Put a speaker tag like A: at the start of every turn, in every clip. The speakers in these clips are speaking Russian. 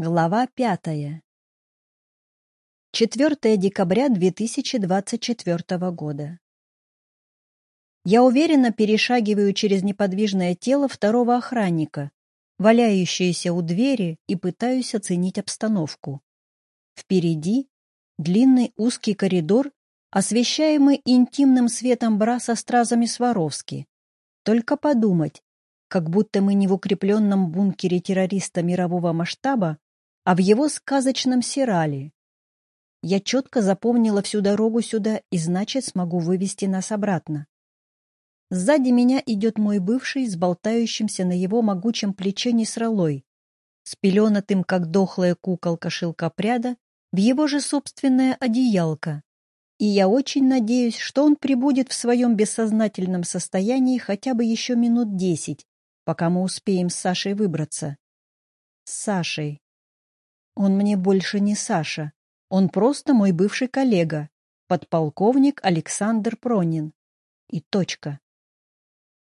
A: Глава пятая. 4 декабря 2024 года. Я уверенно перешагиваю через неподвижное тело второго охранника, валяющееся у двери, и пытаюсь оценить обстановку. Впереди длинный узкий коридор, освещаемый интимным светом бра со стразами Сваровски. Только подумать, как будто мы не в укрепленном бункере террориста мирового масштаба, а в его сказочном сирале. Я четко запомнила всю дорогу сюда и, значит, смогу вывести нас обратно. Сзади меня идет мой бывший с болтающимся на его могучем плече несролой, с пеленатым, как дохлая куколка шелкопряда, в его же собственное одеялко. И я очень надеюсь, что он прибудет в своем бессознательном состоянии хотя бы еще минут десять, пока мы успеем с Сашей выбраться. С Сашей. Он мне больше не Саша. Он просто мой бывший коллега, подполковник Александр Пронин. И точка.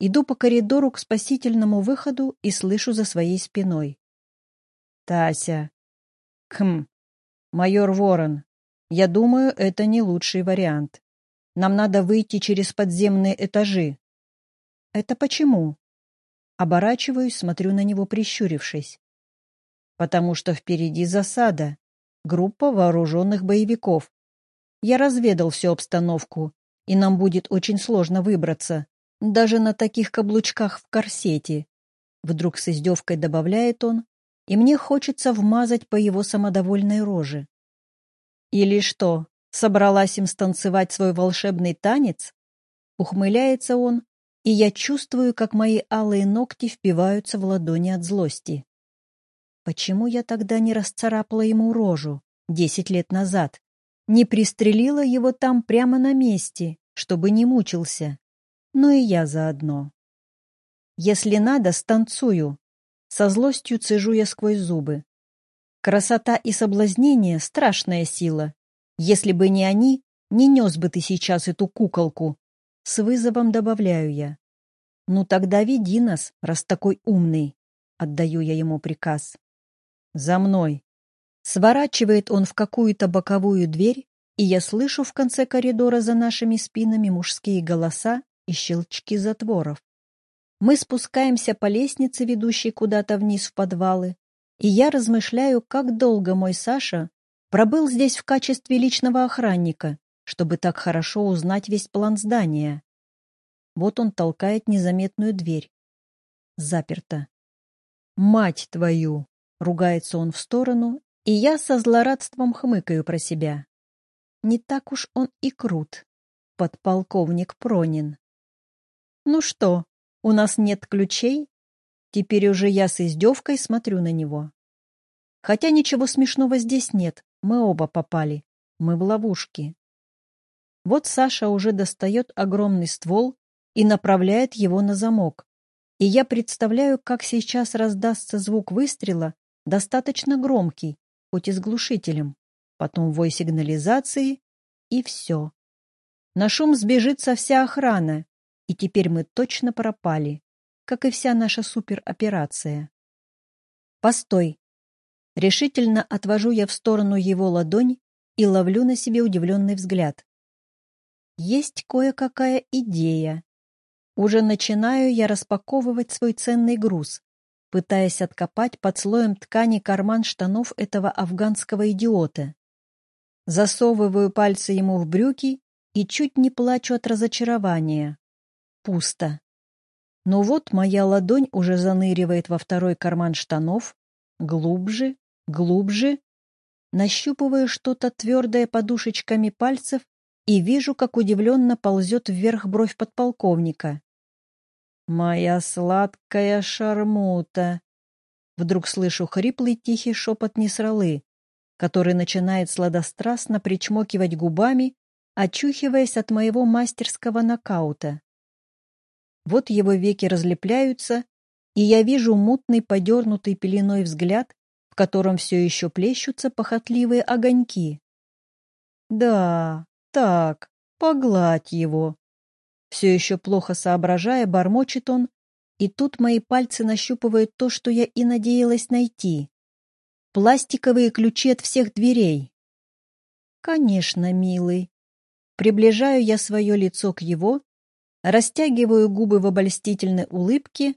A: Иду по коридору к спасительному выходу и слышу за своей спиной. Тася. Хм. Майор Ворон. Я думаю, это не лучший вариант. Нам надо выйти через подземные этажи. Это почему? Оборачиваюсь, смотрю на него, прищурившись потому что впереди засада, группа вооруженных боевиков. Я разведал всю обстановку, и нам будет очень сложно выбраться, даже на таких каблучках в корсете. Вдруг с издевкой добавляет он, и мне хочется вмазать по его самодовольной роже. Или что, собралась им станцевать свой волшебный танец? Ухмыляется он, и я чувствую, как мои алые ногти впиваются в ладони от злости. Почему я тогда не расцарапала ему рожу десять лет назад? Не пристрелила его там прямо на месте, чтобы не мучился? Ну и я заодно. Если надо, станцую. Со злостью цежу я сквозь зубы. Красота и соблазнение — страшная сила. Если бы не они, не нес бы ты сейчас эту куколку. С вызовом добавляю я. Ну тогда веди нас, раз такой умный. Отдаю я ему приказ. «За мной!» Сворачивает он в какую-то боковую дверь, и я слышу в конце коридора за нашими спинами мужские голоса и щелчки затворов. Мы спускаемся по лестнице, ведущей куда-то вниз в подвалы, и я размышляю, как долго мой Саша пробыл здесь в качестве личного охранника, чтобы так хорошо узнать весь план здания. Вот он толкает незаметную дверь. Заперто. «Мать твою!» Ругается он в сторону, и я со злорадством хмыкаю про себя. Не так уж он и крут, подполковник Пронин. Ну что, у нас нет ключей? Теперь уже я с издевкой смотрю на него. Хотя ничего смешного здесь нет, мы оба попали, мы в ловушке. Вот Саша уже достает огромный ствол и направляет его на замок. И я представляю, как сейчас раздастся звук выстрела, достаточно громкий, хоть и с глушителем, потом вой сигнализации, и все. На шум сбежится вся охрана, и теперь мы точно пропали, как и вся наша супероперация. Постой. Решительно отвожу я в сторону его ладонь и ловлю на себе удивленный взгляд. Есть кое-какая идея. Уже начинаю я распаковывать свой ценный груз, пытаясь откопать под слоем ткани карман штанов этого афганского идиота. Засовываю пальцы ему в брюки и чуть не плачу от разочарования. Пусто. Но вот моя ладонь уже заныривает во второй карман штанов, глубже, глубже. Нащупываю что-то твердое подушечками пальцев и вижу, как удивленно ползет вверх бровь подполковника. «Моя сладкая шармута!» Вдруг слышу хриплый тихий шепот Несралы, который начинает сладострастно причмокивать губами, очухиваясь от моего мастерского нокаута. Вот его веки разлепляются, и я вижу мутный подернутый пеленой взгляд, в котором все еще плещутся похотливые огоньки. «Да, так, погладь его», все еще плохо соображая, бормочет он, и тут мои пальцы нащупывают то, что я и надеялась найти. пластиковые ключи от всех дверей. Конечно, милый. Приближаю я свое лицо к его, растягиваю губы в обольстительной улыбке.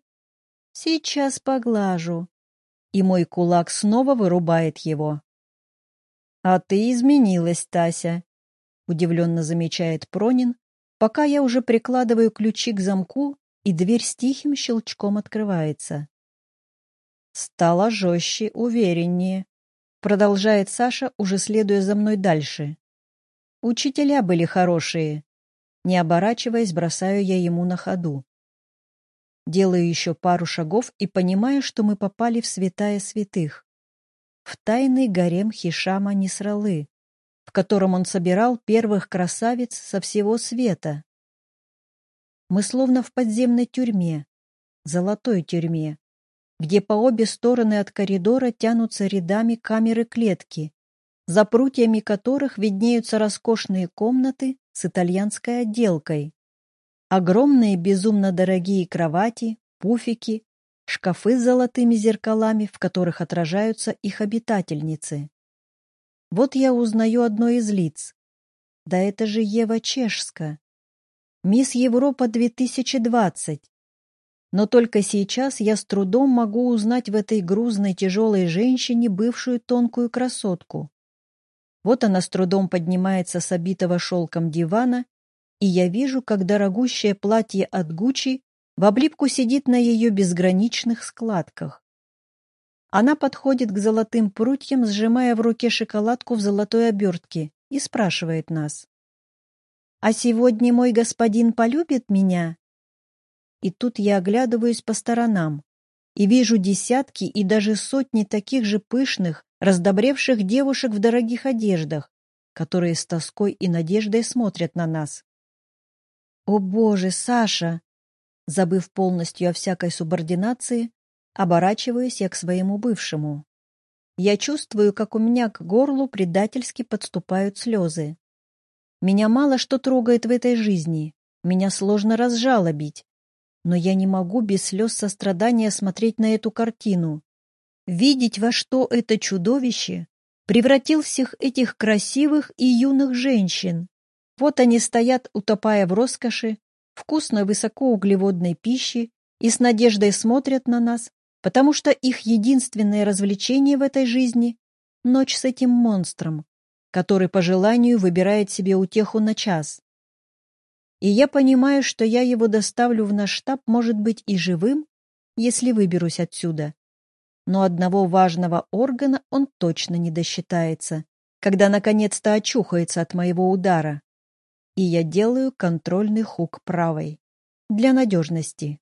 A: Сейчас поглажу. И мой кулак снова вырубает его. «А ты изменилась, Тася», — удивленно замечает Пронин, пока я уже прикладываю ключи к замку, и дверь с тихим щелчком открывается. Стало жестче, увереннее. Продолжает Саша, уже следуя за мной дальше. Учителя были хорошие. Не оборачиваясь, бросаю я ему на ходу. Делаю еще пару шагов и понимаю, что мы попали в святая святых в тайный гарем Хишама Нисралы, котором он собирал первых красавиц со всего света. Мы словно в подземной тюрьме, золотой тюрьме, где по обе стороны от коридора тянутся рядами камеры-клетки, за прутьями которых виднеются роскошные комнаты с итальянской отделкой. Огромные безумно дорогие кровати, пуфики, шкафы с золотыми зеркалами, в которых отражаются их обитательницы. Вот я узнаю одно из лиц. Да это же Ева Чешска. Мисс Европа 2020. Но только сейчас я с трудом могу узнать в этой грузной тяжелой женщине бывшую тонкую красотку. Вот она с трудом поднимается с обитого шелком дивана, и я вижу, как дорогущее платье от Гуччи в облипку сидит на ее безграничных складках. Она подходит к золотым прутьям, сжимая в руке шоколадку в золотой обертке, и спрашивает нас. «А сегодня мой господин полюбит меня?» И тут я оглядываюсь по сторонам и вижу десятки и даже сотни таких же пышных, раздобревших девушек в дорогих одеждах, которые с тоской и надеждой смотрят на нас. «О боже, Саша!» Забыв полностью о всякой субординации, оборачиваюсь я к своему бывшему. Я чувствую, как у меня к горлу предательски подступают слезы. Меня мало что трогает в этой жизни, меня сложно разжалобить, но я не могу без слез сострадания смотреть на эту картину, видеть, во что это чудовище превратил всех этих красивых и юных женщин. Вот они стоят, утопая в роскоши, вкусной высокоуглеводной пищи и с надеждой смотрят на нас, потому что их единственное развлечение в этой жизни — ночь с этим монстром, который по желанию выбирает себе утеху на час. И я понимаю, что я его доставлю в наш штаб, может быть, и живым, если выберусь отсюда. Но одного важного органа он точно не досчитается, когда наконец-то очухается от моего удара и я делаю контрольный хук правой. Для надежности.